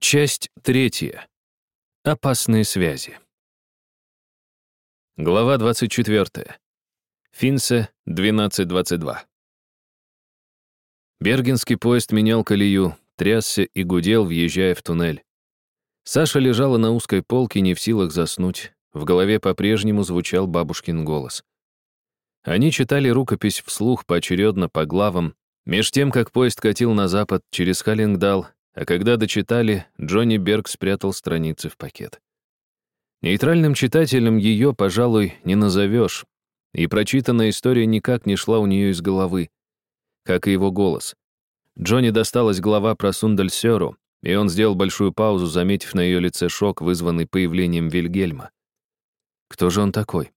Часть третья. Опасные связи. Глава 24. Финсе, 12.22. Бергенский поезд менял колею, трясся и гудел, въезжая в туннель. Саша лежала на узкой полке, не в силах заснуть. В голове по-прежнему звучал бабушкин голос. Они читали рукопись вслух поочередно по главам, меж тем, как поезд катил на запад через Халлингдал, а когда дочитали, Джонни Берг спрятал страницы в пакет. Нейтральным читателем ее, пожалуй, не назовешь, и прочитанная история никак не шла у нее из головы, как и его голос. Джонни досталась глава про Сундальсеру, и он сделал большую паузу, заметив на ее лице шок, вызванный появлением Вильгельма. Кто же он такой?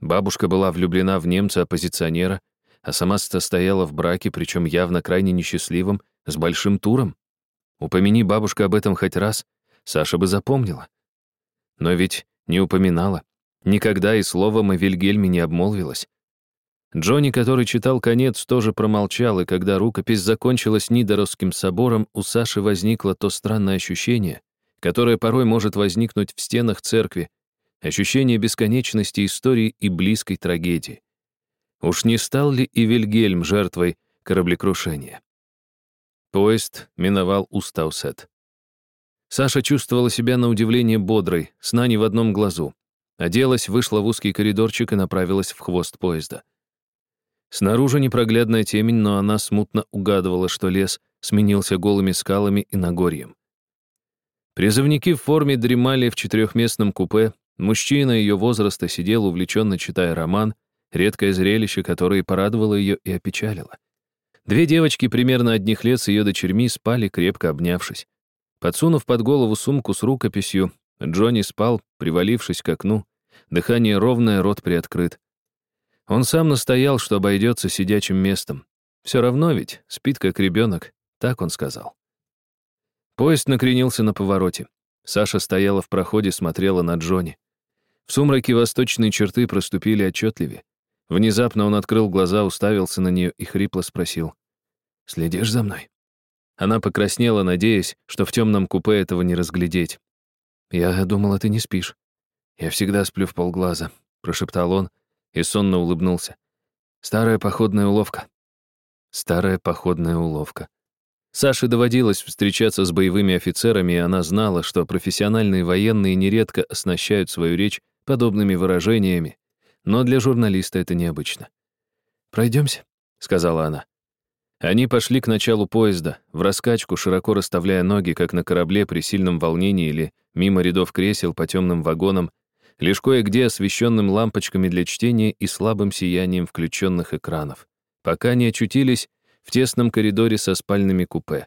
Бабушка была влюблена в немца-оппозиционера, а сама состояла в браке, причем явно крайне несчастливым, с большим туром. Упомяни бабушка об этом хоть раз, Саша бы запомнила. Но ведь не упоминала. Никогда и словом о Вильгельме не обмолвилась. Джонни, который читал конец, тоже промолчал, и когда рукопись закончилась Нидоровским собором, у Саши возникло то странное ощущение, которое порой может возникнуть в стенах церкви, ощущение бесконечности истории и близкой трагедии. Уж не стал ли и Вильгельм жертвой кораблекрушения? Поезд миновал Устаусет. Саша чувствовала себя на удивление бодрой, сна не в одном глазу. Оделась, вышла в узкий коридорчик и направилась в хвост поезда. Снаружи непроглядная темень, но она смутно угадывала, что лес сменился голыми скалами и нагорьем. Призывники в форме дремали в четырехместном купе, мужчина ее возраста сидел, увлеченно читая роман, редкое зрелище, которое порадовало ее и опечалило. Две девочки примерно одних лет с ее дочерьми спали, крепко обнявшись. Подсунув под голову сумку с рукописью, Джонни спал, привалившись к окну. Дыхание ровное, рот приоткрыт. Он сам настоял, что обойдется сидячим местом. Все равно ведь, спит как ребенок, так он сказал. Поезд накренился на повороте. Саша стояла в проходе, смотрела на Джонни. В сумраке восточные черты проступили отчетливее. Внезапно он открыл глаза, уставился на нее и хрипло спросил. «Следишь за мной?» Она покраснела, надеясь, что в темном купе этого не разглядеть. «Я думала, ты не спишь. Я всегда сплю в полглаза», — прошептал он и сонно улыбнулся. «Старая походная уловка». Старая походная уловка. Саше доводилось встречаться с боевыми офицерами, и она знала, что профессиональные военные нередко оснащают свою речь подобными выражениями, но для журналиста это необычно. «Пройдемся», — сказала она. Они пошли к началу поезда, в раскачку, широко расставляя ноги, как на корабле при сильном волнении или мимо рядов кресел по темным вагонам, лишь кое-где освещенным лампочками для чтения и слабым сиянием включенных экранов, пока не очутились в тесном коридоре со спальными купе.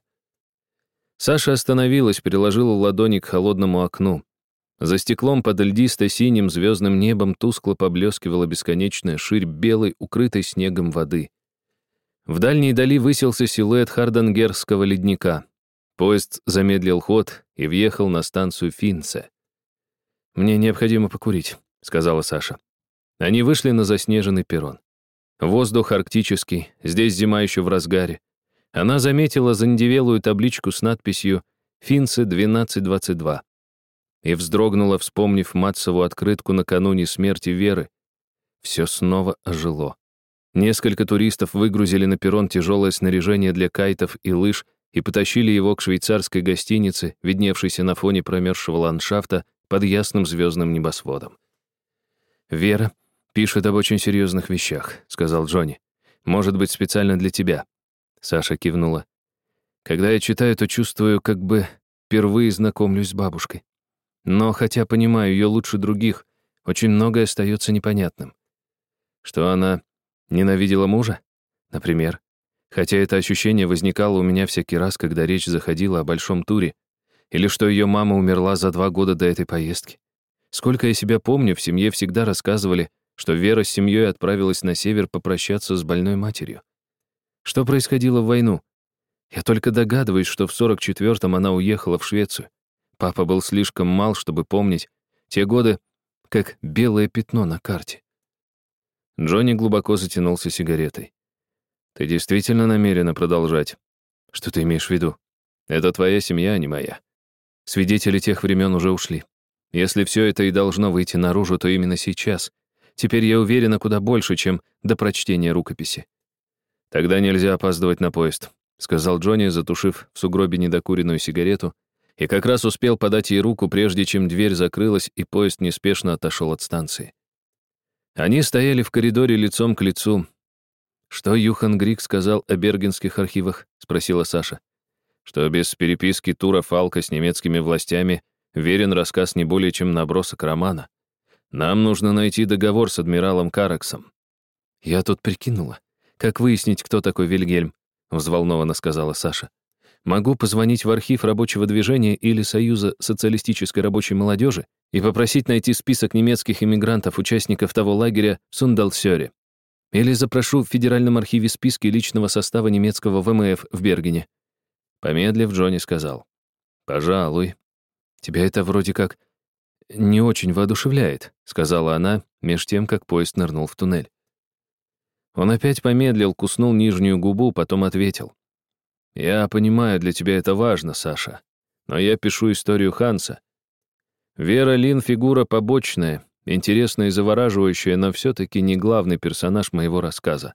Саша остановилась, приложила ладони к холодному окну. За стеклом под льдисто-синим звездным небом тускло поблескивала бесконечная ширь белой, укрытой снегом воды. В дальней дали высился силуэт хардангерского ледника. Поезд замедлил ход и въехал на станцию Финце. «Мне необходимо покурить», — сказала Саша. Они вышли на заснеженный перрон. Воздух арктический, здесь зима еще в разгаре. Она заметила зандевелую табличку с надписью «Финце 1222» и вздрогнула, вспомнив Матцеву открытку накануне смерти Веры. Все снова ожило. Несколько туристов выгрузили на перрон тяжелое снаряжение для кайтов и лыж и потащили его к швейцарской гостинице, видневшейся на фоне промерзшего ландшафта под ясным звездным небосводом. «Вера пишет об очень серьезных вещах», — сказал Джонни. «Может быть, специально для тебя». Саша кивнула. «Когда я читаю, то чувствую, как бы впервые знакомлюсь с бабушкой. Но, хотя понимаю ее лучше других, очень многое остается непонятным. Что она ненавидела мужа, например. Хотя это ощущение возникало у меня всякий раз, когда речь заходила о большом туре, или что ее мама умерла за два года до этой поездки. Сколько я себя помню, в семье всегда рассказывали, что Вера с семьей отправилась на север попрощаться с больной матерью. Что происходило в войну? Я только догадываюсь, что в 44-м она уехала в Швецию. Папа был слишком мал, чтобы помнить те годы, как белое пятно на карте. Джонни глубоко затянулся сигаретой. «Ты действительно намерена продолжать? Что ты имеешь в виду? Это твоя семья, а не моя. Свидетели тех времен уже ушли. Если все это и должно выйти наружу, то именно сейчас. Теперь я уверена куда больше, чем до прочтения рукописи. Тогда нельзя опаздывать на поезд, сказал Джонни, затушив в сугробе недокуренную сигарету, и как раз успел подать ей руку, прежде чем дверь закрылась, и поезд неспешно отошел от станции. Они стояли в коридоре лицом к лицу. «Что Юхан Грик сказал о бергенских архивах?» — спросила Саша. «Что без переписки Тура Фалка с немецкими властями верен рассказ не более чем набросок романа. Нам нужно найти договор с адмиралом Караксом». «Я тут прикинула. Как выяснить, кто такой Вильгельм?» — взволнованно сказала Саша. «Могу позвонить в архив рабочего движения или Союза социалистической рабочей молодежи и попросить найти список немецких иммигрантов, участников того лагеря в Сундалсёре. Или запрошу в Федеральном архиве списки личного состава немецкого ВМФ в Бергене. Помедлив, Джонни сказал. «Пожалуй. Тебя это вроде как не очень воодушевляет», сказала она, меж тем, как поезд нырнул в туннель. Он опять помедлил, куснул нижнюю губу, потом ответил. «Я понимаю, для тебя это важно, Саша. Но я пишу историю Ханса, Вера Лин — фигура побочная, интересная и завораживающая, но все-таки не главный персонаж моего рассказа.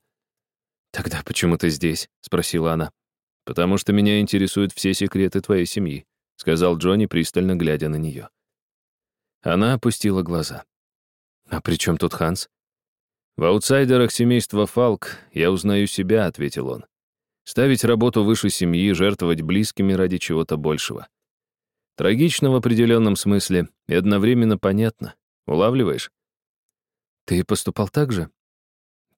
«Тогда почему ты здесь?» — спросила она. «Потому что меня интересуют все секреты твоей семьи», — сказал Джонни, пристально глядя на нее. Она опустила глаза. «А при чем тут Ханс?» «В аутсайдерах семейства Фалк я узнаю себя», — ответил он. «Ставить работу выше семьи, жертвовать близкими ради чего-то большего. Трагично в определенном смысле и одновременно понятно. Улавливаешь? Ты поступал так же?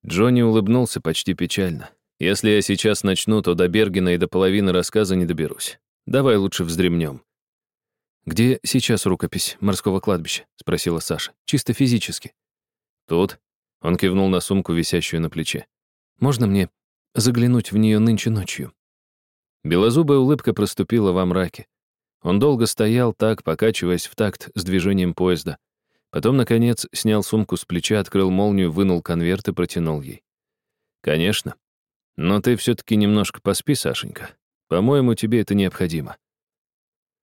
Джонни улыбнулся почти печально. Если я сейчас начну, то до Бергена и до половины рассказа не доберусь. Давай лучше вздремнем. «Где сейчас рукопись морского кладбища?» — спросила Саша. «Чисто физически». «Тут». Он кивнул на сумку, висящую на плече. «Можно мне заглянуть в нее нынче ночью?» Белозубая улыбка проступила во мраке. Он долго стоял так, покачиваясь в такт с движением поезда. Потом, наконец, снял сумку с плеча, открыл молнию, вынул конверт и протянул ей. «Конечно. Но ты все-таки немножко поспи, Сашенька. По-моему, тебе это необходимо».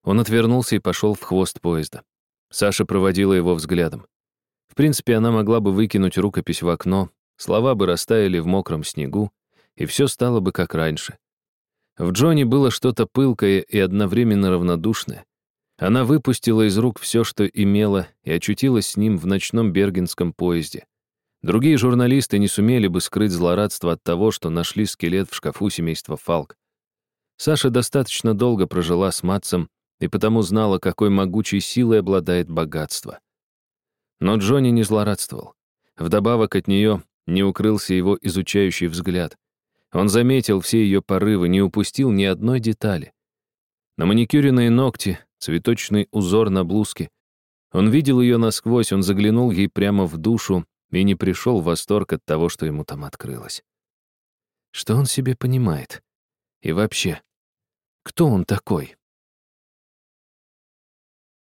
Он отвернулся и пошел в хвост поезда. Саша проводила его взглядом. В принципе, она могла бы выкинуть рукопись в окно, слова бы растаяли в мокром снегу, и все стало бы как раньше. В Джонни было что-то пылкое и одновременно равнодушное. Она выпустила из рук все, что имела, и очутилась с ним в ночном бергенском поезде. Другие журналисты не сумели бы скрыть злорадство от того, что нашли скелет в шкафу семейства Фалк. Саша достаточно долго прожила с Матсом и потому знала, какой могучей силой обладает богатство. Но Джонни не злорадствовал. Вдобавок от нее не укрылся его изучающий взгляд. Он заметил все ее порывы, не упустил ни одной детали. На маникюренные ногти, цветочный узор на блузке. Он видел ее насквозь, он заглянул ей прямо в душу и не пришел в восторг от того, что ему там открылось. Что он себе понимает? И вообще, кто он такой?